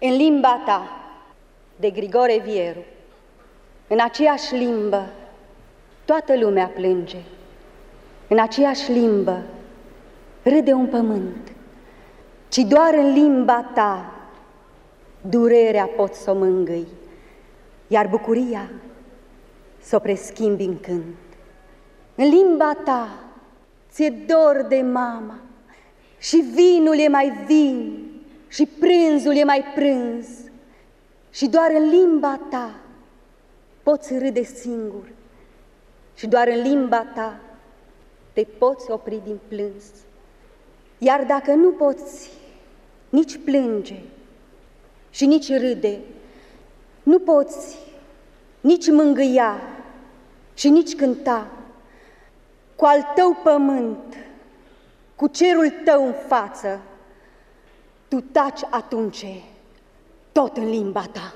În limba ta, de Grigore Vieru, în aceeași limbă, toată lumea plânge. În aceeași limbă, râde un pământ, ci doar în limba ta durerea pot să o mângâi, iar bucuria să o preschimbi în cânt. În limba ta ți-e dor de mama și vinul e mai vin și prânzul e mai prânz și doar în limba ta poți râde singur și doar în limba ta te poți opri din plâns. Iar dacă nu poți nici plânge și nici râde, nu poți nici mângâia și nici cânta, cu al tău pământ, cu cerul tău în față, tu taci atunci tot în limba ta.